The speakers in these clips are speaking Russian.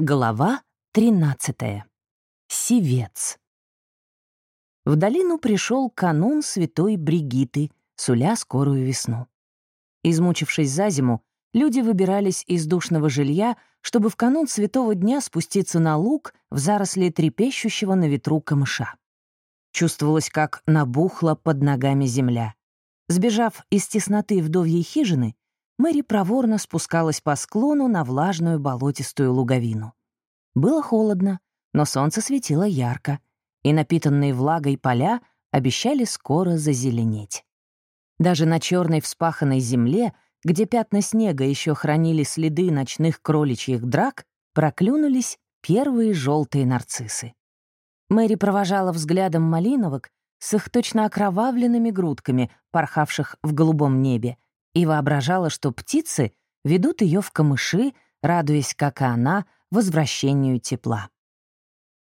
Глава 13. Севец. В долину пришел канун святой Бригиты, суля скорую весну. Измучившись за зиму, люди выбирались из душного жилья, чтобы в канун святого дня спуститься на луг в заросли трепещущего на ветру камыша. Чувствовалось, как набухла под ногами земля. Сбежав из тесноты вдовьей хижины, Мэри проворно спускалась по склону на влажную болотистую луговину. Было холодно, но солнце светило ярко, и напитанные влагой поля обещали скоро зазеленеть. Даже на черной вспаханной земле, где пятна снега еще хранили следы ночных кроличьих драк, проклюнулись первые желтые нарциссы. Мэри провожала взглядом малиновок с их точно окровавленными грудками, порхавших в голубом небе, и воображала, что птицы ведут ее в камыши, радуясь, как и она, возвращению тепла.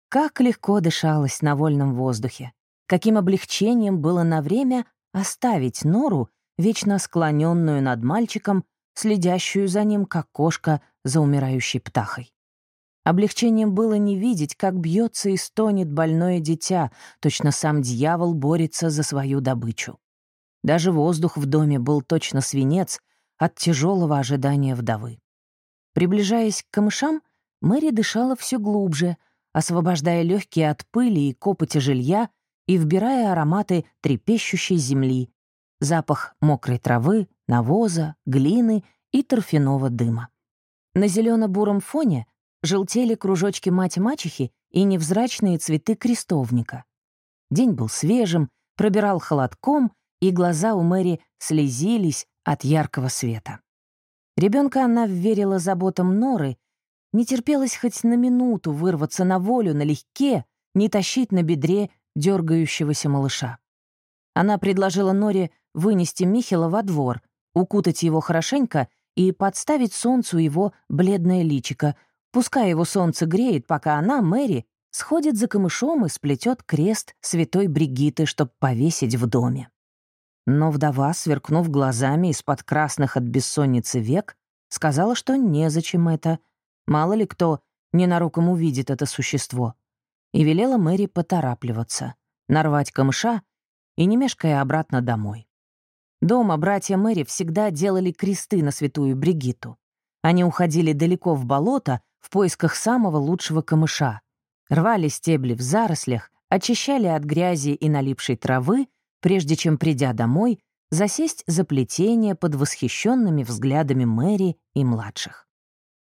Как легко дышалось на вольном воздухе, каким облегчением было на время оставить нору, вечно склоненную над мальчиком, следящую за ним, как кошка за умирающей птахой. Облегчением было не видеть, как бьется и стонет больное дитя, точно сам дьявол борется за свою добычу. Даже воздух в доме был точно свинец от тяжелого ожидания вдовы. Приближаясь к камышам, Мэри дышала все глубже, освобождая легкие от пыли и копоти жилья и вбирая ароматы трепещущей земли, запах мокрой травы, навоза, глины и торфяного дыма. На зелено-буром фоне желтели кружочки мать-мачехи и невзрачные цветы крестовника. День был свежим, пробирал холодком и глаза у Мэри слезились от яркого света. Ребенка она верила заботам Норы, не терпелось хоть на минуту вырваться на волю налегке, не тащить на бедре дергающегося малыша. Она предложила Норе вынести Михела во двор, укутать его хорошенько и подставить солнцу его бледное личико, пускай его солнце греет, пока она, Мэри, сходит за камышом и сплетет крест святой Бригиты, чтоб повесить в доме. Но вдова, сверкнув глазами из-под красных от бессонницы век, сказала, что незачем это. Мало ли кто ненароком увидит это существо. И велела Мэри поторапливаться, нарвать камыша и, не мешкая, обратно домой. Дома братья Мэри всегда делали кресты на святую Бригиту. Они уходили далеко в болото в поисках самого лучшего камыша, рвали стебли в зарослях, очищали от грязи и налипшей травы прежде чем, придя домой, засесть за плетение под восхищенными взглядами Мэри и младших.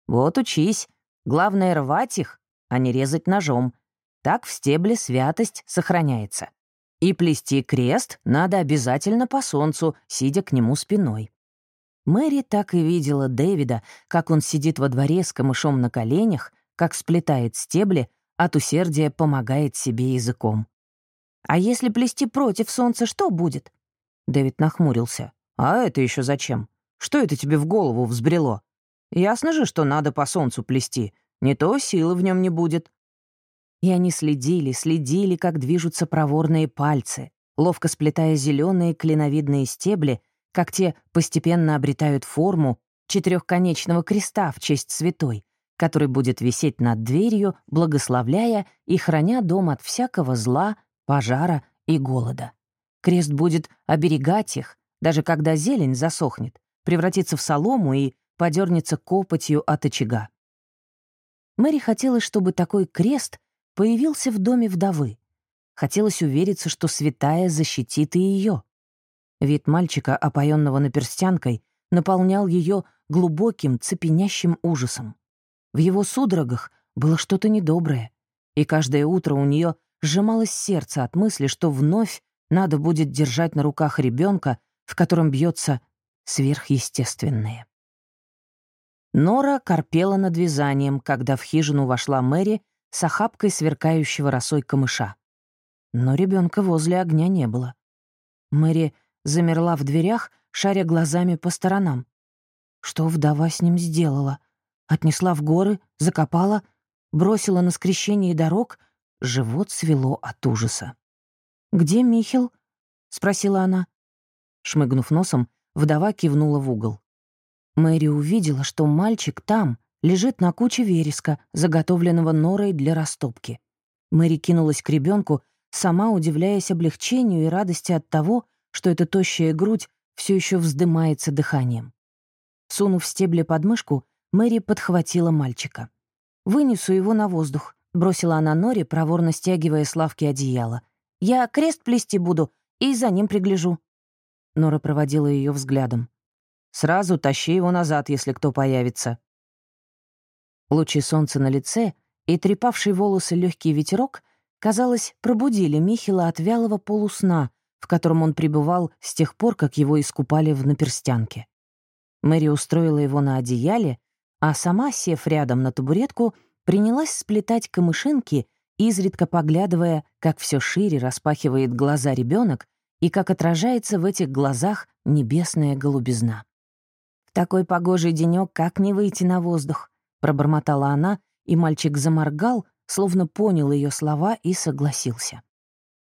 «Вот учись. Главное — рвать их, а не резать ножом. Так в стебле святость сохраняется. И плести крест надо обязательно по солнцу, сидя к нему спиной». Мэри так и видела Дэвида, как он сидит во дворе с камышом на коленях, как сплетает стебли, от усердия помогает себе языком. «А если плести против солнца, что будет?» Дэвид нахмурился. «А это еще зачем? Что это тебе в голову взбрело? Ясно же, что надо по солнцу плести. Не то силы в нем не будет». И они следили, следили, как движутся проворные пальцы, ловко сплетая зеленые клиновидные стебли, как те постепенно обретают форму четырехконечного креста в честь святой, который будет висеть над дверью, благословляя и храня дом от всякого зла, пожара и голода. Крест будет оберегать их, даже когда зелень засохнет, превратится в солому и подернется копотью от очага. Мэри хотелось, чтобы такой крест появился в доме вдовы. Хотелось увериться, что святая защитит и ее. Вид мальчика, опоенного наперстянкой, наполнял ее глубоким, цепенящим ужасом. В его судорогах было что-то недоброе, и каждое утро у нее сжималось сердце от мысли, что вновь надо будет держать на руках ребенка, в котором бьется сверхъестественное. Нора корпела над вязанием, когда в хижину вошла Мэри с охапкой сверкающего росой камыша. Но ребенка возле огня не было. Мэри замерла в дверях, шаря глазами по сторонам. Что вдова с ним сделала? Отнесла в горы, закопала, бросила на скрещение дорог — Живот свело от ужаса. «Где Михел?» — спросила она. Шмыгнув носом, вдова кивнула в угол. Мэри увидела, что мальчик там, лежит на куче вереска, заготовленного норой для растопки. Мэри кинулась к ребенку, сама удивляясь облегчению и радости от того, что эта тощая грудь все еще вздымается дыханием. Сунув стебли под мышку, Мэри подхватила мальчика. «Вынесу его на воздух», — бросила она Нори, проворно стягивая с лавки одеяло. «Я крест плести буду и за ним пригляжу». Нора проводила ее взглядом. «Сразу тащи его назад, если кто появится». Лучи солнца на лице и трепавший волосы легкий ветерок, казалось, пробудили Михила от вялого полусна, в котором он пребывал с тех пор, как его искупали в наперстянке. Мэри устроила его на одеяле, а сама, сев рядом на табуретку, принялась сплетать камышинки, изредка поглядывая, как все шире распахивает глаза ребенок и как отражается в этих глазах небесная голубизна. «В такой погожий денек как не выйти на воздух?» пробормотала она, и мальчик заморгал, словно понял ее слова и согласился.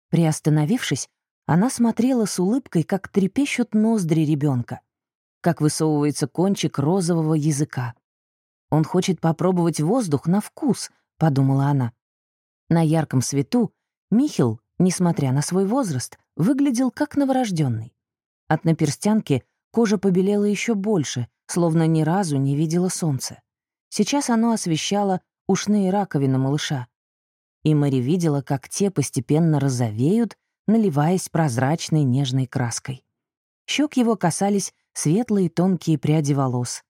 Приостановившись, она смотрела с улыбкой, как трепещут ноздри ребенка, как высовывается кончик розового языка. «Он хочет попробовать воздух на вкус», — подумала она. На ярком свету Михил, несмотря на свой возраст, выглядел как новорожденный. От наперстянки кожа побелела еще больше, словно ни разу не видела солнца. Сейчас оно освещало ушные раковины малыша. И Мэри видела, как те постепенно розовеют, наливаясь прозрачной нежной краской. Щек его касались светлые тонкие пряди волос.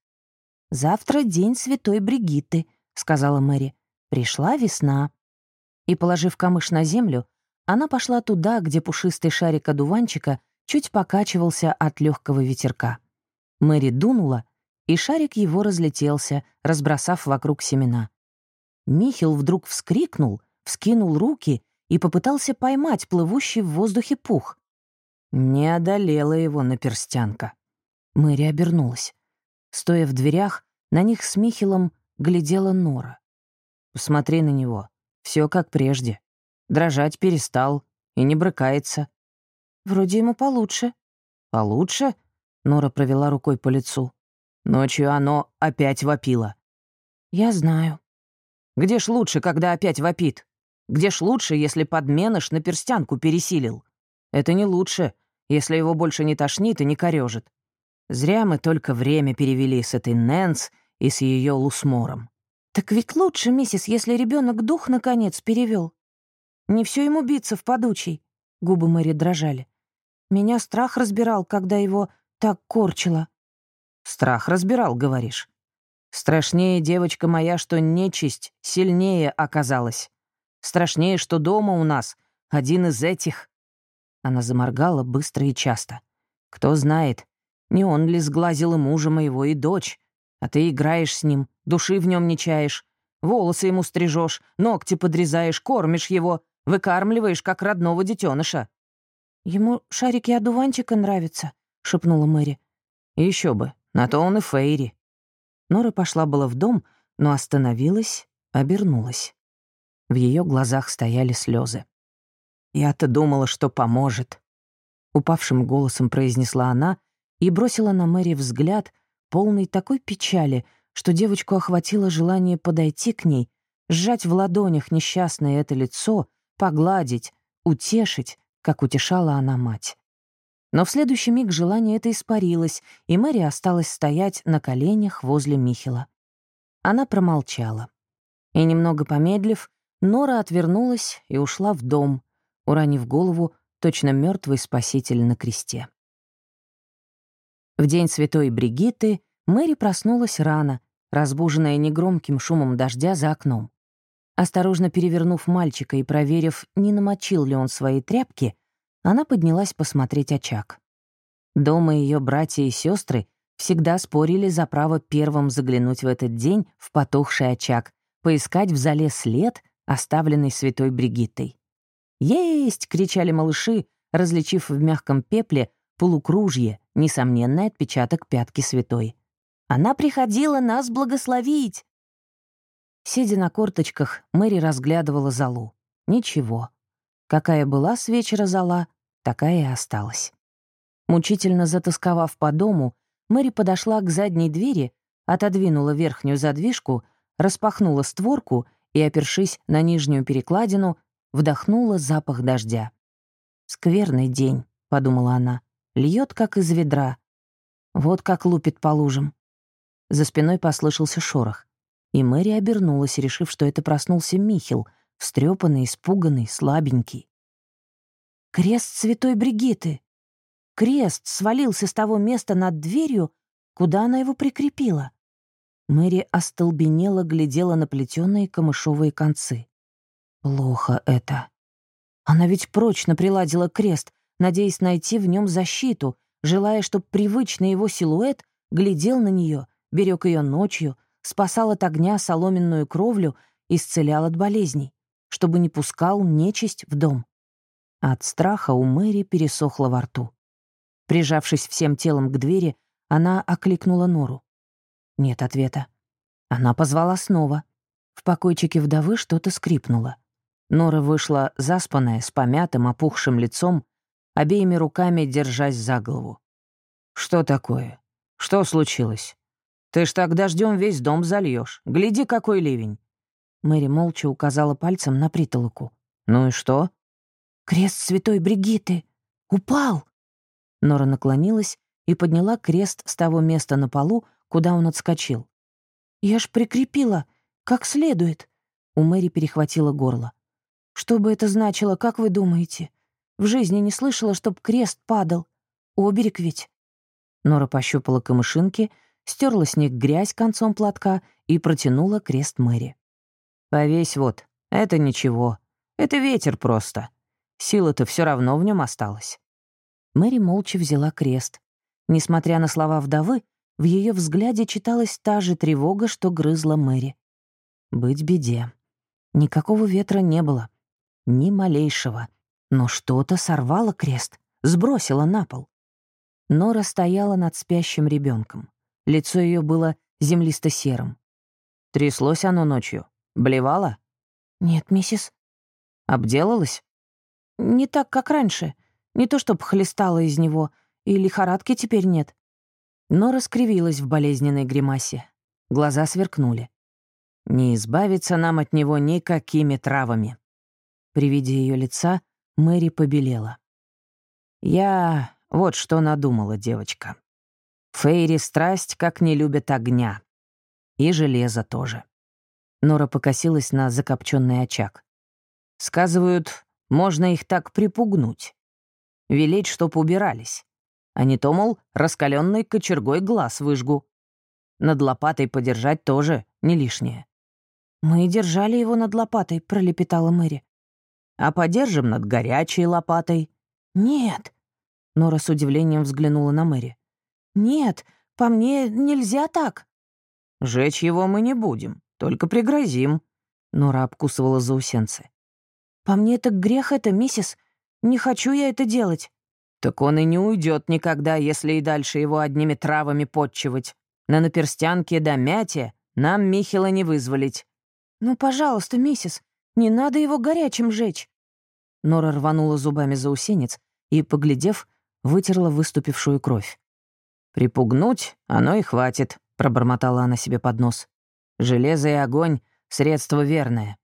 «Завтра день святой Бригитты», — сказала Мэри. «Пришла весна». И, положив камыш на землю, она пошла туда, где пушистый шарик одуванчика чуть покачивался от легкого ветерка. Мэри дунула — и шарик его разлетелся, разбросав вокруг семена. Михил вдруг вскрикнул, вскинул руки и попытался поймать плывущий в воздухе пух. Не одолела его наперстянка. Мэри обернулась. Стоя в дверях, на них с Михилом глядела Нора. «Посмотри на него. Все как прежде. Дрожать перестал и не брыкается». «Вроде ему получше». «Получше?» — Нора провела рукой по лицу. Ночью оно опять вопило. Я знаю. Где ж лучше, когда опять вопит? Где ж лучше, если подменыш на перстянку пересилил? Это не лучше, если его больше не тошнит и не корежит. Зря мы только время перевели с этой Нэнс и с ее лусмором. Так ведь лучше, миссис, если ребенок дух наконец перевел. Не все ему биться в подучий. Губы Мэри дрожали. Меня страх разбирал, когда его так корчило. Страх разбирал, говоришь. Страшнее, девочка моя, что нечисть сильнее оказалась. Страшнее, что дома у нас один из этих. Она заморгала быстро и часто. Кто знает, не он ли сглазил и мужа моего, и дочь. А ты играешь с ним, души в нем не чаешь, волосы ему стрижешь, ногти подрезаешь, кормишь его, выкармливаешь, как родного детеныша. «Ему шарики одуванчика нравятся», — шепнула Мэри. Еще бы, на то он и Фейри. Нора пошла было в дом, но остановилась, обернулась. В ее глазах стояли слезы. «Я-то думала, что поможет», — упавшим голосом произнесла она и бросила на Мэри взгляд, полный такой печали, что девочку охватило желание подойти к ней, сжать в ладонях несчастное это лицо, погладить, утешить, как утешала она мать. Но в следующий миг желание это испарилось, и Мэри осталась стоять на коленях возле Михила. Она промолчала. И немного помедлив, Нора отвернулась и ушла в дом, уронив голову точно мертвый спаситель на кресте. В день святой Бригитты Мэри проснулась рано, разбуженная негромким шумом дождя за окном. Осторожно перевернув мальчика и проверив, не намочил ли он свои тряпки, она поднялась посмотреть очаг. Дома ее братья и сестры всегда спорили за право первым заглянуть в этот день в потухший очаг, поискать в зале след, оставленный святой Бригиттой. «Есть!» — кричали малыши, различив в мягком пепле полукружье, несомненный отпечаток пятки святой. «Она приходила нас благословить!» Сидя на корточках, Мэри разглядывала залу. Ничего. Какая была с вечера зала, такая и осталась. Мучительно затасковав по дому, Мэри подошла к задней двери, отодвинула верхнюю задвижку, распахнула створку и, опершись на нижнюю перекладину, вдохнула запах дождя. «Скверный день», — подумала она, — «льет, как из ведра. Вот как лупит по лужам». За спиной послышался шорох, и Мэри обернулась, решив, что это проснулся Михел, встрепанный, испуганный, слабенький. «Крест святой Бригиты!» Крест свалился с того места над дверью, куда она его прикрепила. Мэри остолбенело глядела на плетеные камышовые концы. Плохо это. Она ведь прочно приладила крест, надеясь найти в нем защиту, желая, чтобы привычный его силуэт глядел на нее, берег ее ночью, спасал от огня соломенную кровлю, исцелял от болезней, чтобы не пускал нечисть в дом. От страха у Мэри пересохло во рту. Прижавшись всем телом к двери, она окликнула Нору. Нет ответа. Она позвала снова. В покойчике вдовы что-то скрипнуло. Нора вышла заспанная, с помятым, опухшим лицом, обеими руками держась за голову. «Что такое? Что случилось? Ты ж так дождем весь дом зальешь. Гляди, какой ливень!» Мэри молча указала пальцем на притолоку. «Ну и что?» «Крест святой Бригиты! Упал!» Нора наклонилась и подняла крест с того места на полу, куда он отскочил. «Я ж прикрепила, как следует!» У Мэри перехватило горло. Что бы это значило, как вы думаете? В жизни не слышала, чтоб крест падал. Оберег ведь. Нора пощупала камышинки, стерла с них грязь концом платка и протянула крест Мэри. «Повесь вот. Это ничего. Это ветер просто. Сила-то все равно в нем осталась». Мэри молча взяла крест. Несмотря на слова вдовы, в ее взгляде читалась та же тревога, что грызла Мэри. Быть беде. Никакого ветра не было. Ни малейшего. Но что-то сорвало крест, сбросило на пол. Нора стояла над спящим ребенком. Лицо ее было землисто-серым. Тряслось оно ночью. Блевало? «Нет, миссис». «Обделалась?» «Не так, как раньше. Не то, чтоб хлестала из него, и лихорадки теперь нет». Нора скривилась в болезненной гримасе. Глаза сверкнули. «Не избавиться нам от него никакими травами. При виде ее лица Мэри побелела. «Я вот что надумала, девочка. Фейри страсть как не любят огня. И железо тоже». Нора покосилась на закопченный очаг. «Сказывают, можно их так припугнуть. Велеть, чтоб убирались. А не то, мол, раскаленной кочергой глаз выжгу. Над лопатой подержать тоже не лишнее». «Мы держали его над лопатой», — пролепетала Мэри а подержим над горячей лопатой». «Нет». Нора с удивлением взглянула на Мэри. «Нет, по мне нельзя так». «Жечь его мы не будем, только пригрозим». Нора обкусывала заусенцы. «По мне так грех это, миссис. Не хочу я это делать». «Так он и не уйдет никогда, если и дальше его одними травами подчивать. На наперстянке да мяте нам Михила не вызволить». «Ну, пожалуйста, миссис, не надо его горячим жечь!» Нора рванула зубами заусенец и, поглядев, вытерла выступившую кровь. «Припугнуть оно и хватит», — пробормотала она себе под нос. «Железо и огонь — средство верное».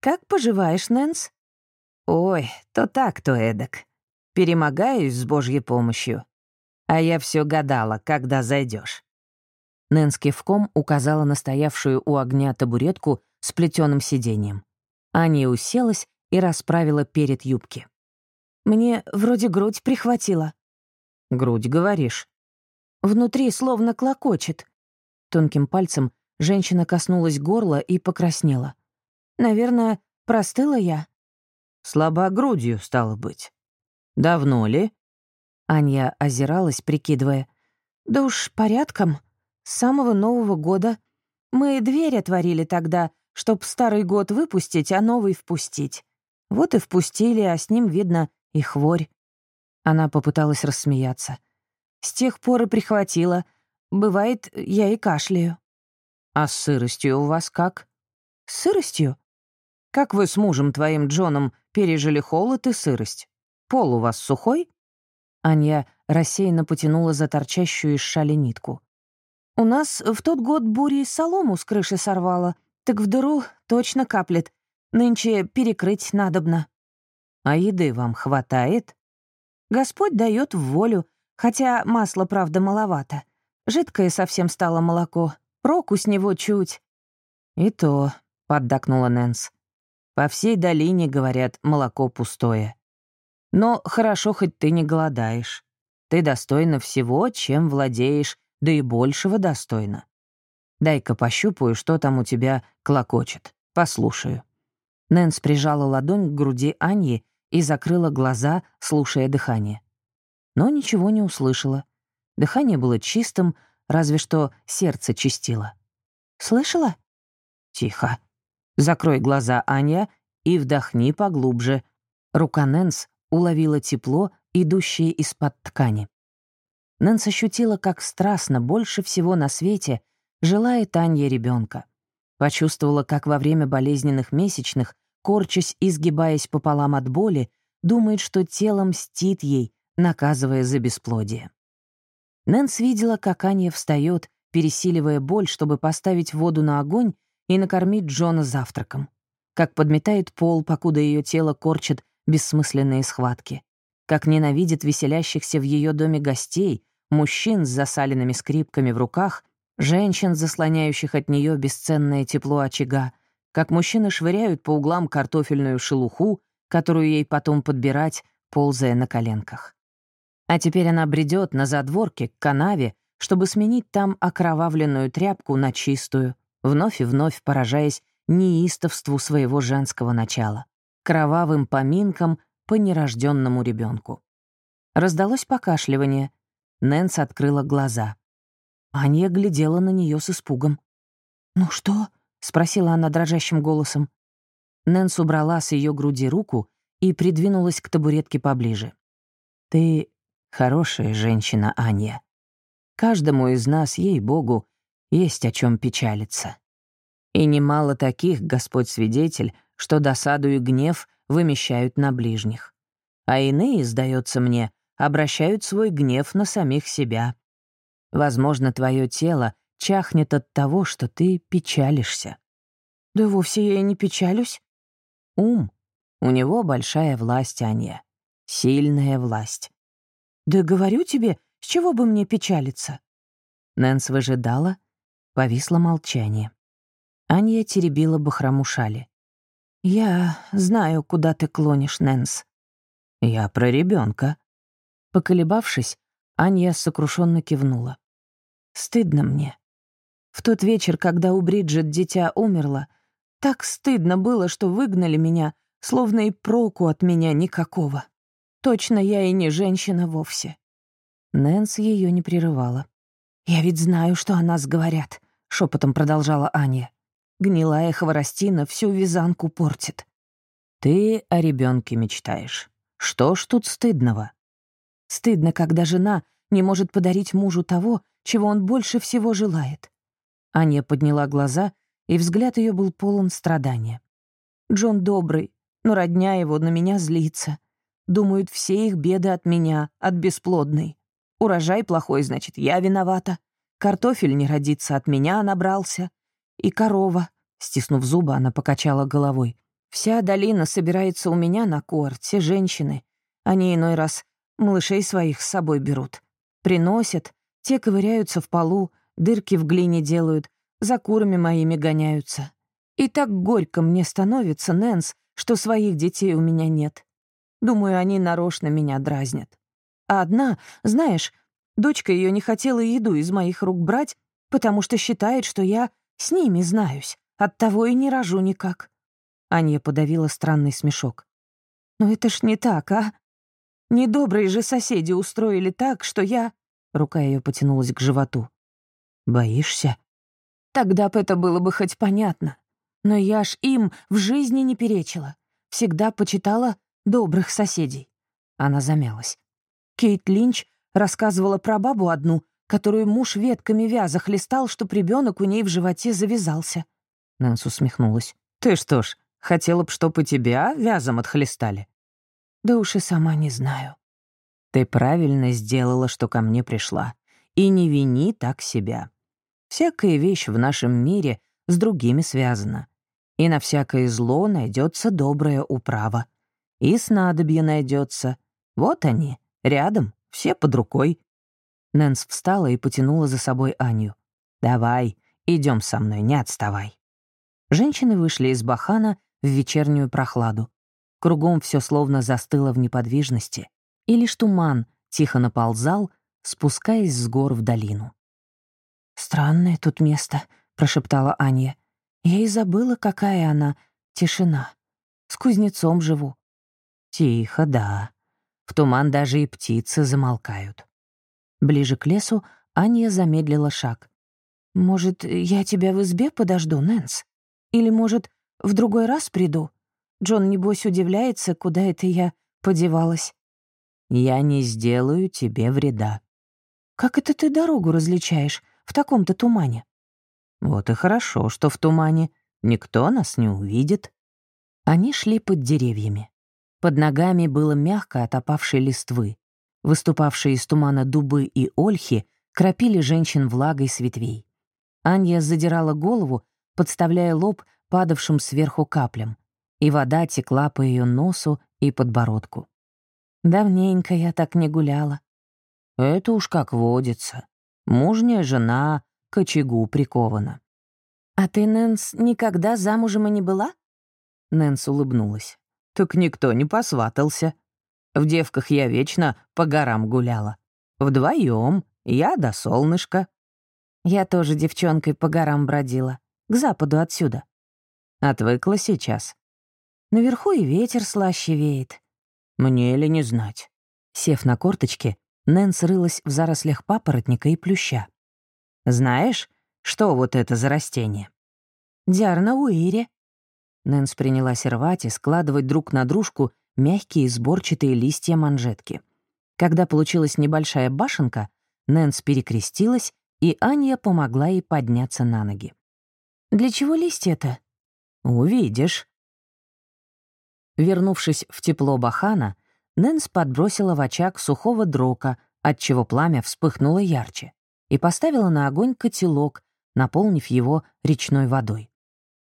«Как поживаешь, Нэнс?» «Ой, то так, то эдак. Перемогаюсь с Божьей помощью. А я все гадала, когда зайдешь. Нэнс кивком указала на стоявшую у огня табуретку с плетеным сиденьем. Аня уселась и расправила перед юбки. «Мне вроде грудь прихватила». «Грудь, говоришь?» «Внутри словно клокочет». Тонким пальцем женщина коснулась горла и покраснела. «Наверное, простыла я?» «Слаба грудью, стало быть. Давно ли?» Аня озиралась, прикидывая. «Да уж порядком. С самого Нового года. Мы дверь отворили тогда, чтоб старый год выпустить, а новый впустить. Вот и впустили, а с ним, видно, и хворь. Она попыталась рассмеяться. С тех пор и прихватила. Бывает, я и кашляю. А с сыростью у вас как? С сыростью? Как вы с мужем твоим Джоном пережили холод и сырость? Пол у вас сухой? Аня рассеянно потянула за торчащую из шали нитку. «У нас в тот год бури солому с крыши сорвало, так в дыру точно каплет. Нынче перекрыть надобно». «А еды вам хватает?» «Господь дает в волю, хотя масла, правда, маловато. Жидкое совсем стало молоко, проку с него чуть». «И то», — поддакнула Нэнс. «По всей долине, говорят, молоко пустое. Но хорошо, хоть ты не голодаешь. Ты достойна всего, чем владеешь, да и большего достойна. Дай-ка пощупаю, что там у тебя клокочет. Послушаю». Нэнс прижала ладонь к груди Аньи и закрыла глаза, слушая дыхание. Но ничего не услышала. Дыхание было чистым, разве что сердце чистило. «Слышала?» «Тихо. Закрой глаза, Аня, и вдохни поглубже». Рука Нэнс уловила тепло, идущее из-под ткани. Нэнс ощутила, как страстно, больше всего на свете, желает Анье ребенка. Почувствовала, как во время болезненных месячных, корчась и сгибаясь пополам от боли, думает, что тело мстит ей, наказывая за бесплодие. Нэнс видела, как Анья встает, пересиливая боль, чтобы поставить воду на огонь и накормить Джона завтраком. Как подметает пол, покуда ее тело корчит бессмысленные схватки. Как ненавидит веселящихся в ее доме гостей, мужчин с засаленными скрипками в руках, женщин, заслоняющих от нее бесценное тепло очага, как мужчины швыряют по углам картофельную шелуху, которую ей потом подбирать, ползая на коленках. А теперь она бредет на задворке к канаве, чтобы сменить там окровавленную тряпку на чистую, вновь и вновь поражаясь неистовству своего женского начала, кровавым поминкам по нерожденному ребенку. Раздалось покашливание. Нэнс открыла глаза. Аня глядела на нее с испугом. «Ну что?» — спросила она дрожащим голосом. Нэнс убрала с ее груди руку и придвинулась к табуретке поближе. «Ты хорошая женщина, Аня. Каждому из нас, ей-богу, есть о чем печалиться. И немало таких, Господь свидетель, что досаду и гнев вымещают на ближних. А иные, сдается мне, обращают свой гнев на самих себя. Возможно, твое тело чахнет от того, что ты печалишься. Да вовсе я и не печалюсь. Ум. У него большая власть, Аня. Сильная власть. Да говорю тебе, с чего бы мне печалиться? Нэнс выжидала, повисло молчание. Аня теребила бахрому шали. «Я знаю, куда ты клонишь, Нэнс». «Я про ребенка. Поколебавшись, Аня сокрушенно кивнула. «Стыдно мне. В тот вечер, когда у Бриджит дитя умерло, так стыдно было, что выгнали меня, словно и проку от меня никакого. Точно я и не женщина вовсе». Нэнс ее не прерывала. «Я ведь знаю, что о нас говорят», — шепотом продолжала Аня. «Гнилая хворостина всю вязанку портит». «Ты о ребенке мечтаешь. Что ж тут стыдного?» «Стыдно, когда жена не может подарить мужу того, чего он больше всего желает». Аня подняла глаза, и взгляд ее был полон страдания. «Джон добрый, но родня его на меня злится. Думают, все их беды от меня, от бесплодной. Урожай плохой, значит, я виновата. Картофель не родится, от меня набрался. И корова. Стиснув зубы, она покачала головой. Вся долина собирается у меня на кор, все женщины. Они иной раз малышей своих с собой берут. Приносят, те ковыряются в полу, дырки в глине делают, за курами моими гоняются. И так горько мне становится, Нэнс, что своих детей у меня нет. Думаю, они нарочно меня дразнят. А одна, знаешь, дочка ее не хотела еду из моих рук брать, потому что считает, что я с ними знаюсь, оттого и не рожу никак. Аня подавила странный смешок. «Но это ж не так, а? Недобрые же соседи устроили так, что я...» Рука ее потянулась к животу. «Боишься?» «Тогда бы это было бы хоть понятно. Но я ж им в жизни не перечила. Всегда почитала добрых соседей». Она замялась. Кейт Линч рассказывала про бабу одну, которую муж ветками вяза хлестал, чтоб ребенок у ней в животе завязался. Нэнс усмехнулась. «Ты что ж, хотела б, чтоб и тебя вязом отхлестали?» «Да уж и сама не знаю». Ты правильно сделала, что ко мне пришла. И не вини так себя. Всякая вещь в нашем мире с другими связана. И на всякое зло найдется добрая управа. И снадобье найдется. Вот они, рядом, все под рукой. Нэнс встала и потянула за собой Аню. «Давай, идем со мной, не отставай». Женщины вышли из бахана в вечернюю прохладу. Кругом все словно застыло в неподвижности, и лишь туман тихо наползал, спускаясь с гор в долину. «Странное тут место», — прошептала Аня. «Я и забыла, какая она тишина. С кузнецом живу». «Тихо, да. В туман даже и птицы замолкают». Ближе к лесу Аня замедлила шаг. «Может, я тебя в избе подожду, Нэнс? Или, может, в другой раз приду? Джон, небось, удивляется, куда это я подевалась». «Я не сделаю тебе вреда». «Как это ты дорогу различаешь в таком-то тумане?» «Вот и хорошо, что в тумане. Никто нас не увидит». Они шли под деревьями. Под ногами было мягко от опавшей листвы. Выступавшие из тумана дубы и ольхи кропили женщин влагой с ветвей. Анья задирала голову, подставляя лоб падавшим сверху каплям, и вода текла по ее носу и подбородку. Давненько я так не гуляла. Это уж как водится. Мужняя жена к очагу прикована. «А ты, Нэнс, никогда замужем и не была?» Нэнс улыбнулась. «Так никто не посватался. В девках я вечно по горам гуляла. Вдвоем, я до солнышка». Я тоже девчонкой по горам бродила, к западу отсюда. Отвыкла сейчас. Наверху и ветер слаще веет. Мне ли не знать? Сев на корточки, Нэнс рылась в зарослях папоротника и плюща. «Знаешь, что вот это за растение?» «Диарна уире». Нэнс принялась рвать и складывать друг на дружку мягкие сборчатые листья манжетки. Когда получилась небольшая башенка, Нэнс перекрестилась, и Аня помогла ей подняться на ноги. «Для чего листья-то?» «Увидишь». Вернувшись в тепло бахана, Нэнс подбросила в очаг сухого дрока, отчего пламя вспыхнуло ярче, и поставила на огонь котелок, наполнив его речной водой.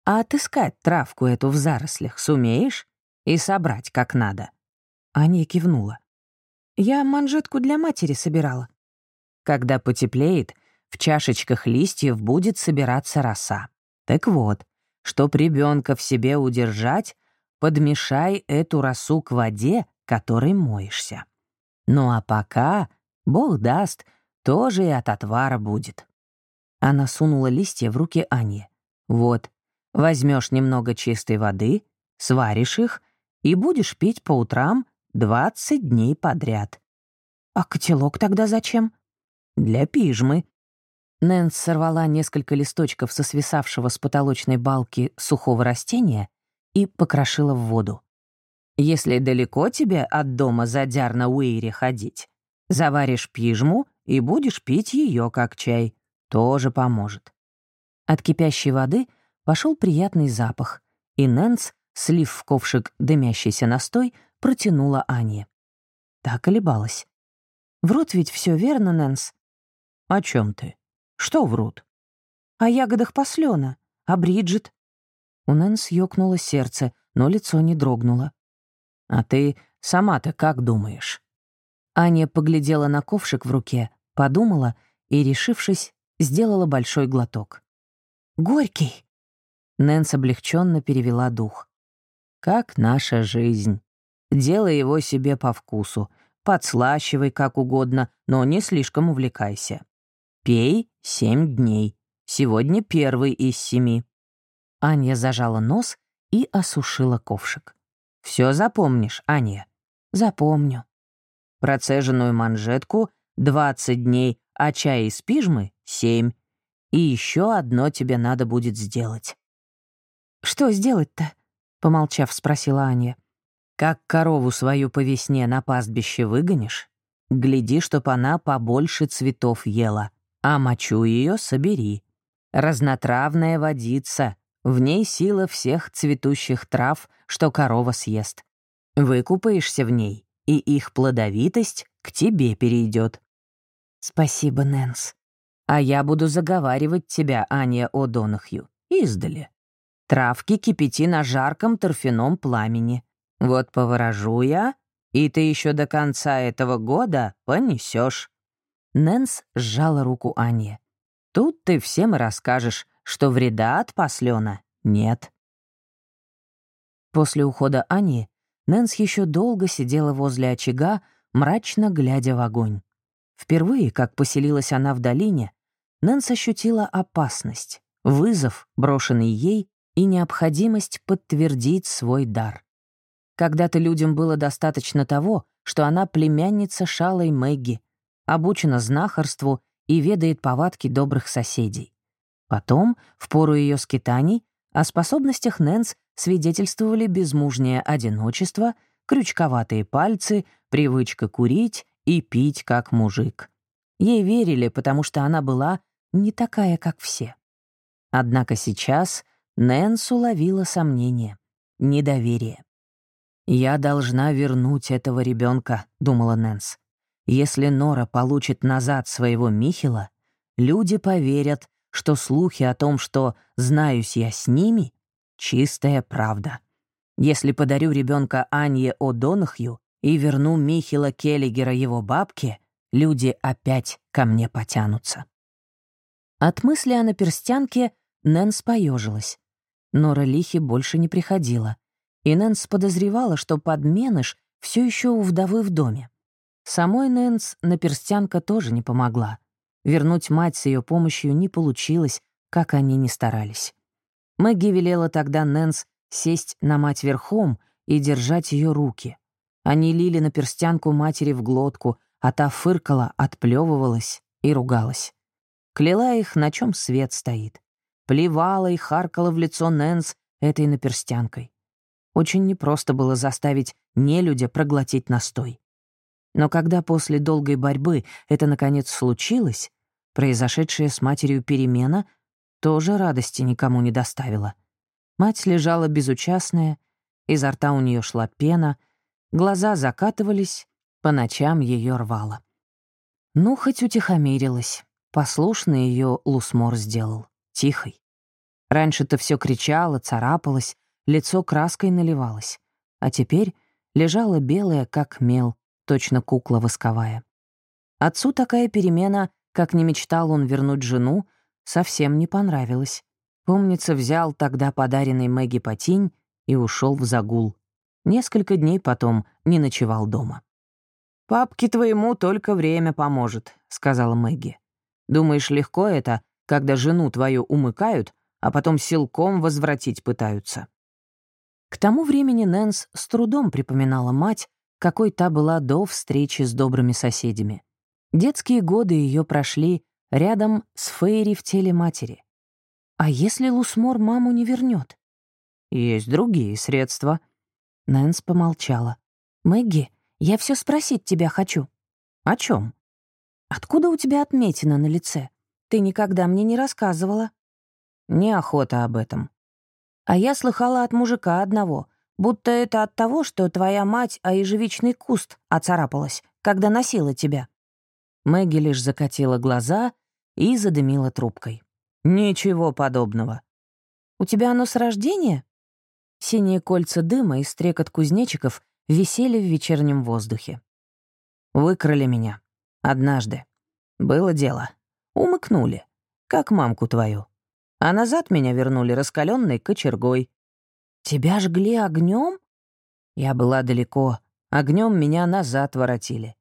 «А отыскать травку эту в зарослях сумеешь? И собрать как надо?» Аня кивнула. «Я манжетку для матери собирала». Когда потеплеет, в чашечках листьев будет собираться роса. Так вот, чтоб ребенка в себе удержать, подмешай эту росу к воде, которой моешься. Ну а пока, Бог даст, тоже и от отвара будет. Она сунула листья в руки Ане. Вот, возьмешь немного чистой воды, сваришь их и будешь пить по утрам 20 дней подряд. А котелок тогда зачем? Для пижмы. Нэнс сорвала несколько листочков со свисавшего с потолочной балки сухого растения и покрошила в воду. Если далеко тебе от дома за Дярна Уэйре ходить, заваришь пижму и будешь пить ее как чай. Тоже поможет. От кипящей воды пошел приятный запах, и Нэнс, слив в ковшик дымящийся настой, протянула Ане. Так колебалась. «Врут ведь все верно, Нэнс?» «О чем ты? Что врут?» «О ягодах послена, а Бриджит?» У Нэнс ёкнуло сердце, но лицо не дрогнуло. «А ты сама-то как думаешь?» Аня поглядела на ковшик в руке, подумала и, решившись, сделала большой глоток. «Горький!» Нэнс облегченно перевела дух. «Как наша жизнь. Делай его себе по вкусу, подслащивай как угодно, но не слишком увлекайся. Пей семь дней. Сегодня первый из семи». Аня зажала нос и осушила ковшик. Все запомнишь, Аня?» «Запомню». Процеженную манжетку — 20 дней, а чай из пижмы — 7. И еще одно тебе надо будет сделать. «Что сделать-то?» — помолчав, спросила Аня. «Как корову свою по весне на пастбище выгонишь, гляди, чтоб она побольше цветов ела, а мочу ее собери. Разнотравная водица, в ней сила всех цветущих трав, что корова съест. Выкупаешься в ней, и их плодовитость к тебе перейдет. Спасибо, Нэнс. А я буду заговаривать тебя, Аня О'Донахью, издали. Травки кипяти на жарком торфяном пламени. Вот поворожу я, и ты еще до конца этого года понесешь. Нэнс сжала руку Ани. Тут ты всем расскажешь, что вреда от послена нет. После ухода Ани Нэнс еще долго сидела возле очага, мрачно глядя в огонь. Впервые, как поселилась она в долине, Нэнс ощутила опасность, вызов, брошенный ей, и необходимость подтвердить свой дар. Когда-то людям было достаточно того, что она племянница Шалой Мэгги, обучена знахарству и ведает повадки добрых соседей. Потом, в пору ее скитаний, о способностях Нэнс свидетельствовали безмужнее одиночество, крючковатые пальцы, привычка курить и пить как мужик. Ей верили, потому что она была не такая, как все. Однако сейчас Нэнс уловила сомнение, недоверие. «Я должна вернуть этого ребенка, думала Нэнс. «Если Нора получит назад своего Михила, люди поверят, что слухи о том, что знаюсь я с ними, чистая правда. Если подарю ребенка Анье О'Донахью и верну Михила Келлигера его бабке, люди опять ко мне потянутся. От мысли о наперстянке Нэнс поежилась. Нора Лихи больше не приходила, и Нэнс подозревала, что подменыш все еще у вдовы в доме. Самой Нэнс наперстянка тоже не помогла. Вернуть мать с ее помощью не получилось, как они ни старались. Мэгги велела тогда Нэнс сесть на мать верхом и держать ее руки. Они лили на перстянку матери в глотку, а та фыркала, отплевывалась и ругалась. Кляла их, на чем свет стоит. Плевала и харкала в лицо Нэнс этой наперстянкой. Очень непросто было заставить нелюдя проглотить настой. Но когда после долгой борьбы это, наконец, случилось, произошедшая с матерью перемена тоже радости никому не доставила. Мать лежала безучастная, изо рта у нее шла пена, глаза закатывались, по ночам ее рвало. Ну, хоть утихомирилась. Послушно ее Лусмор сделал, тихой. Раньше-то все кричало, царапалось, лицо краской наливалось. А теперь лежала белая, как мел, точно кукла восковая. Отцу такая перемена, как не мечтал он вернуть жену, совсем не понравилась. Помнится, взял тогда подаренный Мэгги Патинь и ушел в загул. Несколько дней потом не ночевал дома. «Папке твоему только время поможет», — сказала Мэгги. «Думаешь, легко это, когда жену твою умыкают, а потом силком возвратить пытаются?» К тому времени Нэнс с трудом припоминала мать, какой та была до встречи с добрыми соседями. Детские годы ее прошли рядом с Фейри в теле матери. А если Лусмор маму не вернет? Есть другие средства. Нэнс помолчала. Мэгги, я все спросить тебя хочу. О чем? Откуда у тебя отметина на лице? Ты никогда мне не рассказывала. Неохота об этом. А я слыхала от мужика одного, будто это от того, что твоя мать о ежевичный куст оцарапалась, когда носила тебя. Мэгги лишь закатила глаза и задымила трубкой. «Ничего подобного». «У тебя оно с рождения?» Синие кольца дыма и стрекот кузнечиков висели в вечернем воздухе. «Выкрали меня. Однажды. Было дело. Умыкнули. Как мамку твою. А назад меня вернули раскаленной кочергой. Тебя жгли огнем? Я была далеко. Огнем меня назад воротили.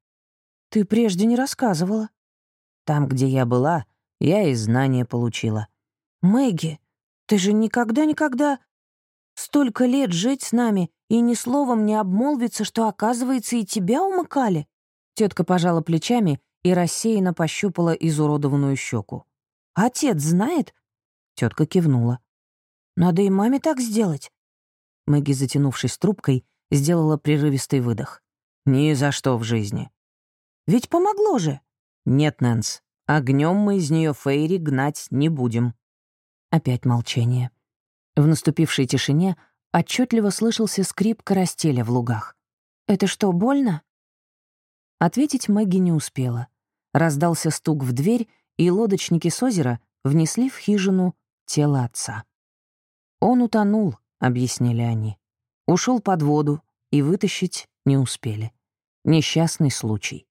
Ты прежде не рассказывала. Там, где я была, я и знания получила. Мэгги, ты же никогда-никогда... Столько лет жить с нами и ни словом не обмолвиться, что, оказывается, и тебя умыкали. Тетка пожала плечами и рассеянно пощупала изуродованную щеку. «Отец знает?» Тетка кивнула. «Надо и маме так сделать». Мэгги, затянувшись трубкой, сделала прерывистый выдох. «Ни за что в жизни». «Ведь помогло же». «Нет, Нэнс, огнем мы из нее Фейри гнать не будем». Опять молчание. В наступившей тишине отчетливо слышался скрип карастеля в лугах. «Это что, больно?» Ответить Мэгги не успела. Раздался стук в дверь, и лодочники с озера внесли в хижину тело отца. «Он утонул», — объяснили они. Ушел под воду, и вытащить не успели. Несчастный случай.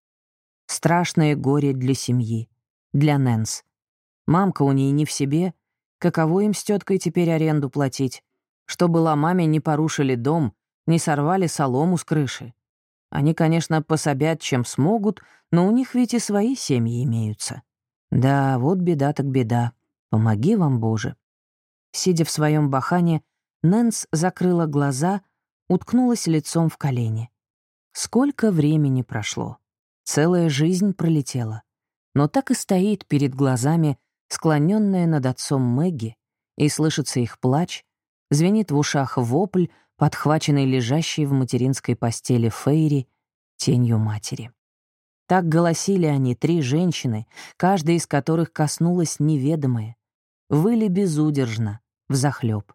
Страшное горе для семьи, для Нэнс. Мамка у ней не в себе. Каково им с теткой теперь аренду платить? Чтобы ломами не порушили дом, не сорвали солому с крыши. Они, конечно, пособят, чем смогут, но у них ведь и свои семьи имеются. Да, вот беда так беда. Помоги вам, Боже. Сидя в своем бахане, Нэнс закрыла глаза, уткнулась лицом в колени. Сколько времени прошло. Целая жизнь пролетела. Но так и стоит перед глазами склоненная над отцом Мэгги, и слышится их плач, звенит в ушах вопль, подхваченный лежащей в материнской постели Фейри тенью матери. Так голосили они, три женщины, каждая из которых коснулась неведомое. Выли безудержно, взахлёб.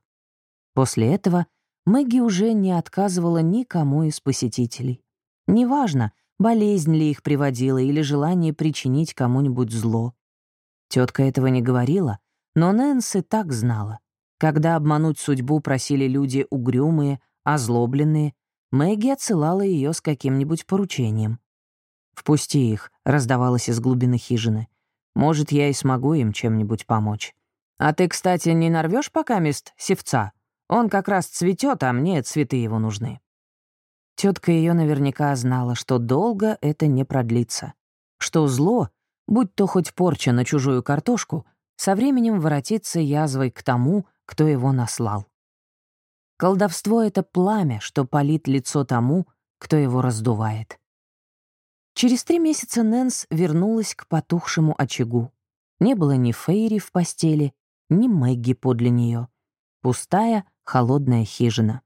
После этого Мэгги уже не отказывала никому из посетителей. Неважно, болезнь ли их приводила или желание причинить кому-нибудь зло. Тетка этого не говорила, но Нэнси так знала. Когда обмануть судьбу просили люди угрюмые, озлобленные, Мэгги отсылала ее с каким-нибудь поручением. «Впусти их», — раздавалось из глубины хижины. «Может, я и смогу им чем-нибудь помочь». «А ты, кстати, не нарвешь пока мест севца? Он как раз цветет, а мне цветы его нужны». Тетка ее наверняка знала, что долго это не продлится, что зло будь то хоть порча на чужую картошку, со временем воротится язвой к тому, кто его наслал. Колдовство — это пламя, что палит лицо тому, кто его раздувает. Через три месяца Нэнс вернулась к потухшему очагу. Не было ни Фейри в постели, ни Мэгги подле нее. Пустая, холодная хижина.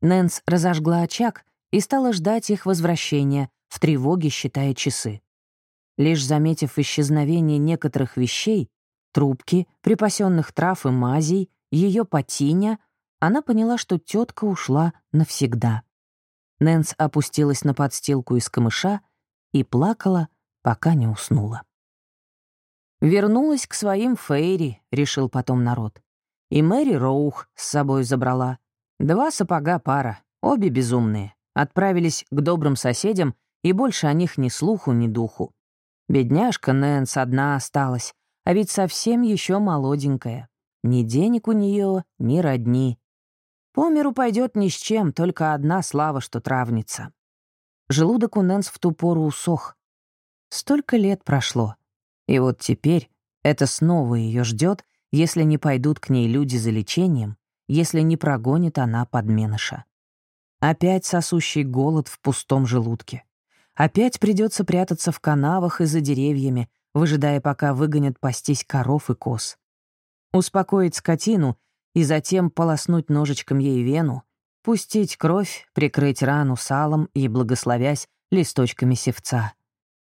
Нэнс разожгла очаг и стала ждать их возвращения, в тревоге считая часы. Лишь заметив исчезновение некоторых вещей, трубки, припасенных трав и мазей, ее потиня, она поняла, что тетка ушла навсегда. Нэнс опустилась на подстилку из камыша и плакала, пока не уснула. «Вернулась к своим Фейри», — решил потом народ. И Мэри Роух с собой забрала. Два сапога пара, обе безумные. Отправились к добрым соседям, и больше о них ни слуху, ни духу. Бедняжка Нэнс одна осталась, а ведь совсем еще молоденькая. Ни денег у нее, ни родни. По миру пойдет ни с чем, только одна слава, что травница. Желудок у Нэнс в ту пору усох. Столько лет прошло. И вот теперь это снова ее ждет, если не пойдут к ней люди за лечением, если не прогонит она подменыша. Опять сосущий голод в пустом желудке. Опять придется прятаться в канавах и за деревьями, выжидая, пока выгонят пастись коров и коз. Успокоить скотину и затем полоснуть ножичком ей вену, пустить кровь, прикрыть рану салом и, благословясь, листочками севца,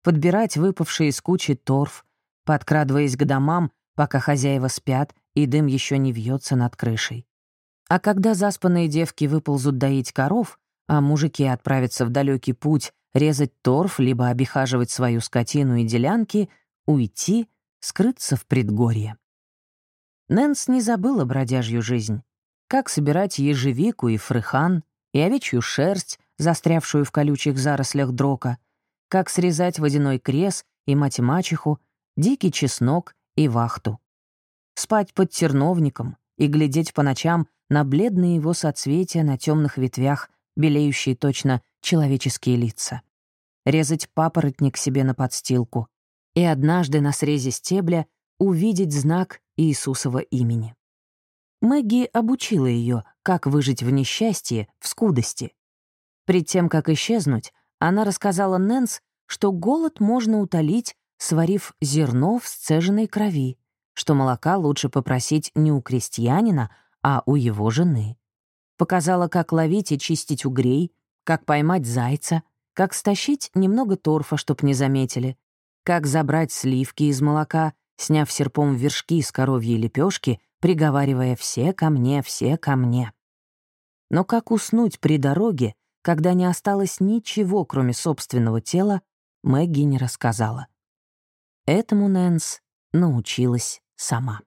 подбирать выпавший из кучи торф, подкрадываясь к домам, пока хозяева спят и дым еще не вьется над крышей. А когда заспанные девки выползут доить коров, а мужики отправятся в далекий путь резать торф, либо обихаживать свою скотину и делянки, уйти, скрыться в предгорье. Нэнс не забыла бродяжью жизнь. Как собирать ежевику и фрыхан, и овечью шерсть, застрявшую в колючих зарослях дрока, как срезать водяной крес и мать-мачеху, дикий чеснок и вахту. Спать под терновником и глядеть по ночам на бледные его соцветия на темных ветвях, белеющие точно человеческие лица. Резать папоротник себе на подстилку. И однажды на срезе стебля увидеть знак Иисусова имени. Мэгги обучила ее, как выжить в несчастье, в скудости. Пред тем, как исчезнуть, она рассказала Нэнс, что голод можно утолить, сварив зерно в сцеженной крови, что молока лучше попросить не у крестьянина, а у его жены. Показала, как ловить и чистить угрей, как поймать зайца, как стащить немного торфа, чтоб не заметили, как забрать сливки из молока, сняв серпом вершки с коровьей лепешки, приговаривая «все ко мне, все ко мне». Но как уснуть при дороге, когда не осталось ничего, кроме собственного тела, Мэгги не рассказала. Этому Нэнс научилась сама.